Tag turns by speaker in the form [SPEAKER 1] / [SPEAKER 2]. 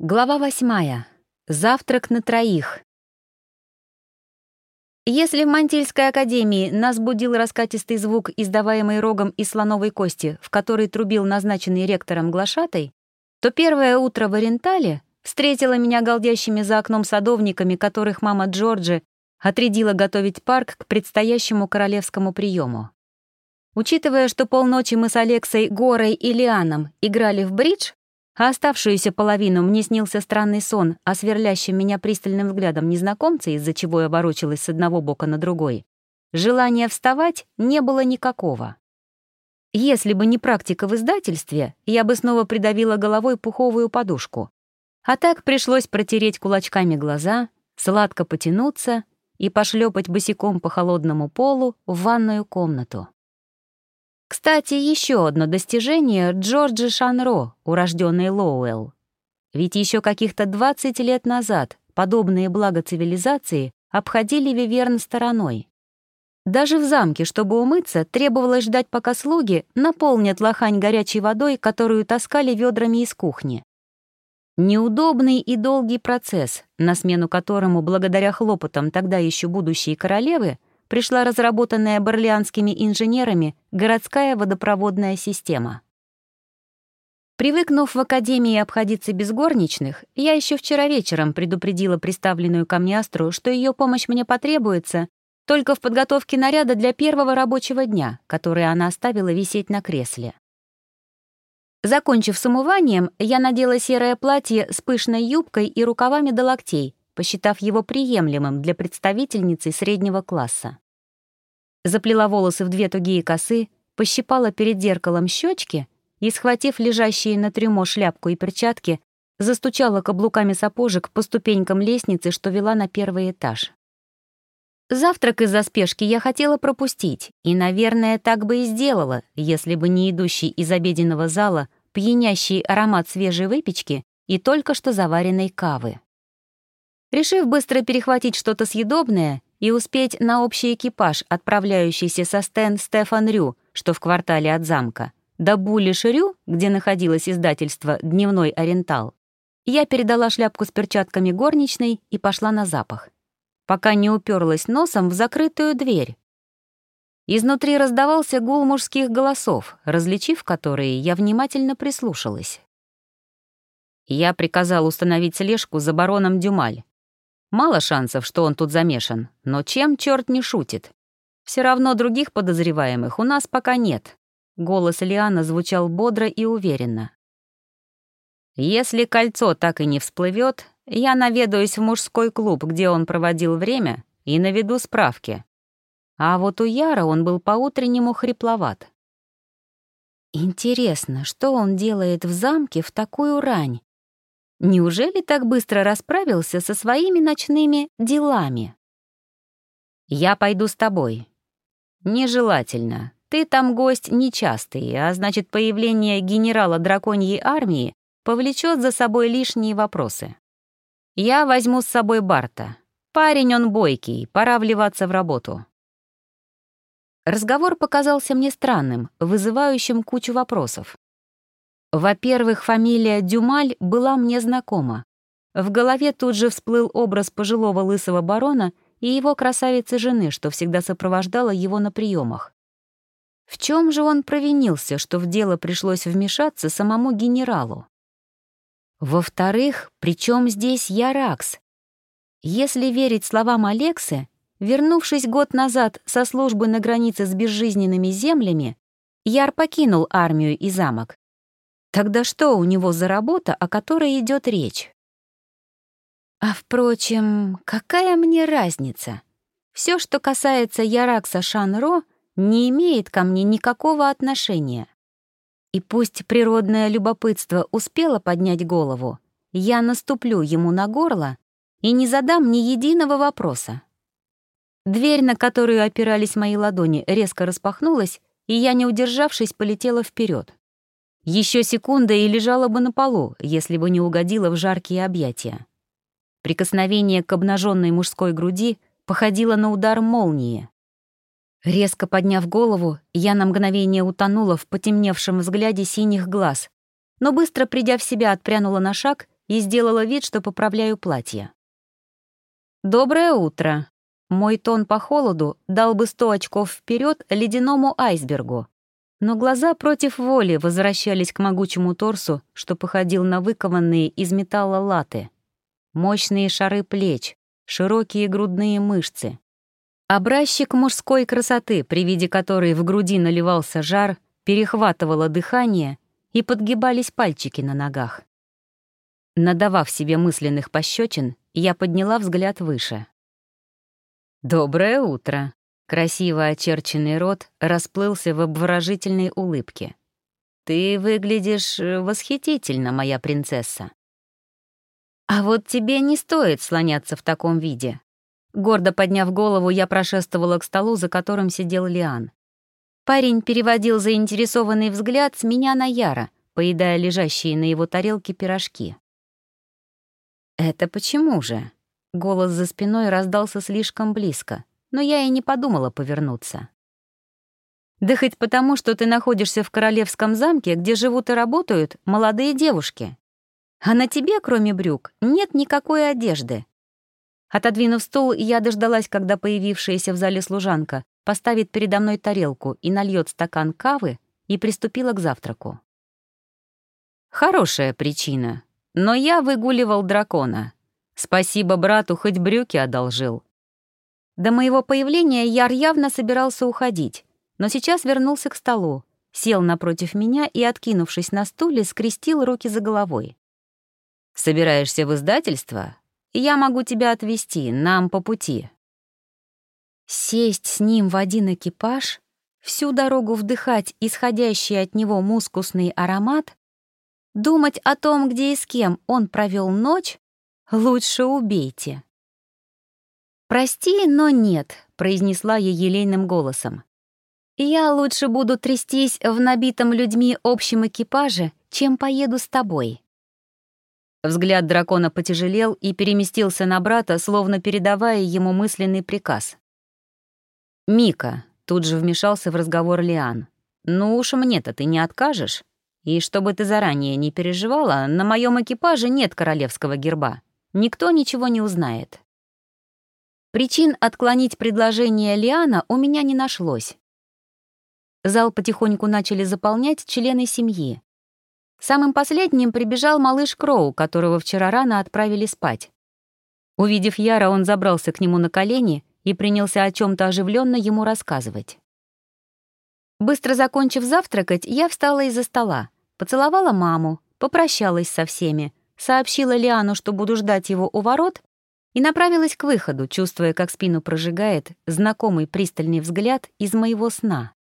[SPEAKER 1] Глава восьмая. Завтрак на троих. Если в Мантильской академии нас будил раскатистый звук, издаваемый рогом из слоновой кости, в который трубил назначенный ректором глашатой, то первое утро в Орентале встретило меня голдящими за окном садовниками, которых мама Джорджи отрядила готовить парк к предстоящему королевскому приему. Учитывая, что полночи мы с Алексой, Горой и Лианом играли в бридж, а оставшуюся половину мне снился странный сон о сверлящем меня пристальным взглядом незнакомца, из-за чего я ворочалась с одного бока на другой. Желания вставать не было никакого. Если бы не практика в издательстве, я бы снова придавила головой пуховую подушку. А так пришлось протереть кулачками глаза, сладко потянуться и пошлепать босиком по холодному полу в ванную комнату. Кстати, еще одно достижение Джорджи Шанро, урожденной Лоуэлл. Ведь еще каких-то 20 лет назад подобные блага цивилизации обходили Виверн стороной. Даже в замке, чтобы умыться, требовалось ждать, пока слуги наполнят лохань горячей водой, которую таскали ведрами из кухни. Неудобный и долгий процесс, на смену которому, благодаря хлопотам тогда еще будущей королевы, пришла разработанная барлианскими инженерами городская водопроводная система. Привыкнув в академии обходиться без горничных, я еще вчера вечером предупредила приставленную ко мне Астру, что ее помощь мне потребуется только в подготовке наряда для первого рабочего дня, который она оставила висеть на кресле. Закончив с умыванием, я надела серое платье с пышной юбкой и рукавами до локтей, посчитав его приемлемым для представительницы среднего класса. Заплела волосы в две тугие косы, пощипала перед зеркалом щечки и, схватив лежащие на трюмо шляпку и перчатки, застучала каблуками сапожек по ступенькам лестницы, что вела на первый этаж. Завтрак из-за спешки я хотела пропустить, и, наверное, так бы и сделала, если бы не идущий из обеденного зала пьянящий аромат свежей выпечки и только что заваренной кавы. Решив быстро перехватить что-то съедобное и успеть на общий экипаж, отправляющийся со Стен Стефан Рю, что в квартале от замка, до Булиш Рю, где находилось издательство «Дневной Ориентал», я передала шляпку с перчатками горничной и пошла на запах, пока не уперлась носом в закрытую дверь. Изнутри раздавался гул мужских голосов, различив которые, я внимательно прислушалась. Я приказал установить слежку за бароном Дюмаль. Мало шансов, что он тут замешан, но чем черт не шутит? Все равно других подозреваемых у нас пока нет. Голос Лиана звучал бодро и уверенно. Если кольцо так и не всплывет, я наведаюсь в мужской клуб, где он проводил время, и наведу справки. А вот у Яра он был по-утреннему хрипловат. Интересно, что он делает в замке в такую рань? Неужели так быстро расправился со своими ночными делами? «Я пойду с тобой». «Нежелательно. Ты там гость нечастый, а значит, появление генерала драконьей армии повлечет за собой лишние вопросы. Я возьму с собой Барта. Парень он бойкий, пора вливаться в работу». Разговор показался мне странным, вызывающим кучу вопросов. Во-первых, фамилия Дюмаль была мне знакома. В голове тут же всплыл образ пожилого лысого барона и его красавицы-жены, что всегда сопровождала его на приемах. В чем же он провинился, что в дело пришлось вмешаться самому генералу? Во-вторых, при чем здесь Яракс? Если верить словам Алексы, вернувшись год назад со службы на границе с безжизненными землями, Яр покинул армию и замок, Тогда что у него за работа, о которой идет речь? А впрочем, какая мне разница? Все, что касается Яракса Шанро, не имеет ко мне никакого отношения. И пусть природное любопытство успело поднять голову, я наступлю ему на горло и не задам ни единого вопроса. Дверь, на которую опирались мои ладони, резко распахнулась, и я, не удержавшись, полетела вперед. Еще секунда и лежала бы на полу, если бы не угодила в жаркие объятия. Прикосновение к обнаженной мужской груди походило на удар молнии. Резко подняв голову, я на мгновение утонула в потемневшем взгляде синих глаз, но быстро придя в себя, отпрянула на шаг и сделала вид, что поправляю платье. «Доброе утро!» Мой тон по холоду дал бы сто очков вперед ледяному айсбергу. Но глаза против воли возвращались к могучему торсу, что походил на выкованные из металла латы. Мощные шары плеч, широкие грудные мышцы. Образчик мужской красоты, при виде которой в груди наливался жар, перехватывало дыхание и подгибались пальчики на ногах. Надавав себе мысленных пощечин, я подняла взгляд выше. «Доброе утро!» Красиво очерченный рот расплылся в обворожительной улыбке. «Ты выглядишь э, восхитительно, моя принцесса». «А вот тебе не стоит слоняться в таком виде». Гордо подняв голову, я прошествовала к столу, за которым сидел Лиан. Парень переводил заинтересованный взгляд с меня на Яра, поедая лежащие на его тарелке пирожки. «Это почему же?» Голос за спиной раздался слишком близко, но я и не подумала повернуться. «Да хоть потому, что ты находишься в королевском замке, где живут и работают молодые девушки. А на тебе, кроме брюк, нет никакой одежды». Отодвинув стул, я дождалась, когда появившаяся в зале служанка поставит передо мной тарелку и нальет стакан кавы, и приступила к завтраку. Хорошая причина, но я выгуливал дракона. Спасибо брату, хоть брюки одолжил. До моего появления Яр явно собирался уходить, но сейчас вернулся к столу, сел напротив меня и, откинувшись на стуле, скрестил руки за головой. «Собираешься в издательство? Я могу тебя отвезти, нам по пути». Сесть с ним в один экипаж, всю дорогу вдыхать исходящий от него мускусный аромат, думать о том, где и с кем он провел ночь, Лучше убейте». «Прости, но нет», — произнесла я елейным голосом. «Я лучше буду трястись в набитом людьми общем экипаже, чем поеду с тобой». Взгляд дракона потяжелел и переместился на брата, словно передавая ему мысленный приказ. «Мика», — тут же вмешался в разговор Лиан, «ну уж мне-то ты не откажешь. И чтобы ты заранее не переживала, на моем экипаже нет королевского герба никто ничего не узнает. Причин отклонить предложение Лиана у меня не нашлось. Зал потихоньку начали заполнять члены семьи. Самым последним прибежал малыш Кроу, которого вчера рано отправили спать. Увидев Яра, он забрался к нему на колени и принялся о чем то оживленно ему рассказывать. Быстро закончив завтракать, я встала из-за стола, поцеловала маму, попрощалась со всеми, сообщила Лиану, что буду ждать его у ворот, и направилась к выходу, чувствуя, как спину прожигает знакомый пристальный взгляд из моего сна.